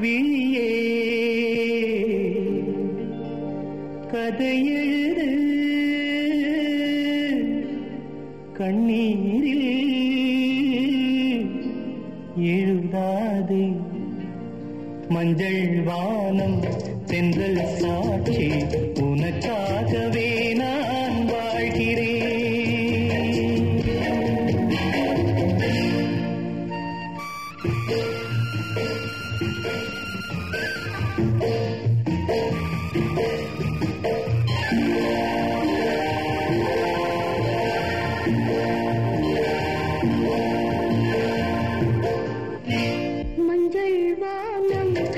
விழியே கதையெழுது கண்ணீரில் எழுதாதே மஞ்சள் வானம் தென்றல் சாட்சி.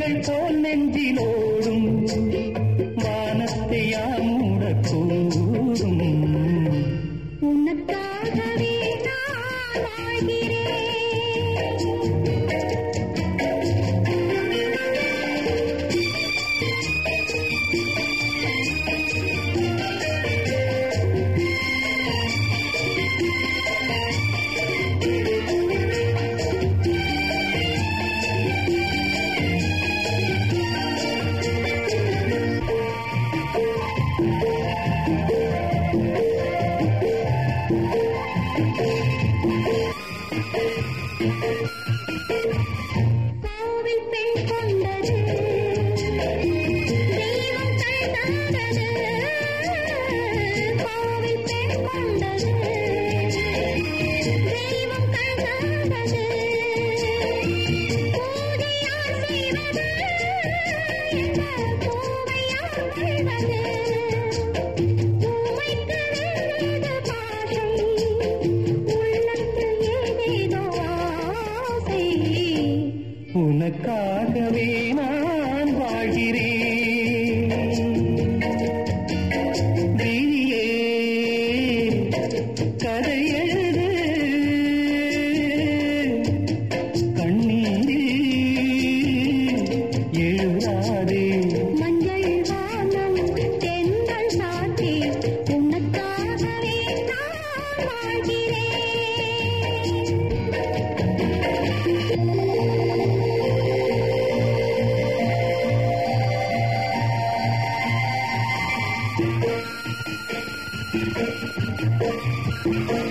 நீங்கள் போல் நெஞ்சிலோ உனக்காகவே நான் Thank you.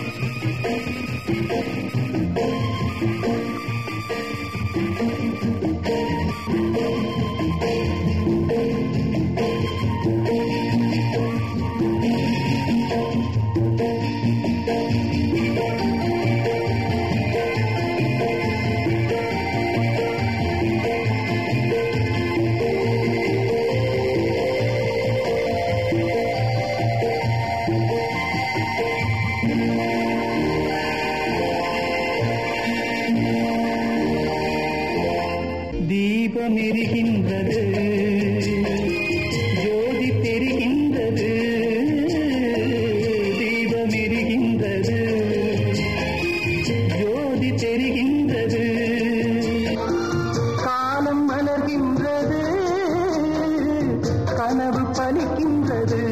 தீபம் எரிகின்றது. ஜோதி தெரிகின்றது தீபம் எரிகின்றது. ஜோதி தெரிகின்றது காலம் மலர்கின்றது. கனவு பலிக்கின்றது.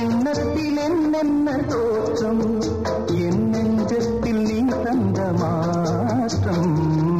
எண்ணத்தில் என்னென்ன தோற்றம்? என் நெஞ்சத்தில் நீ தந்த மாற்றம்.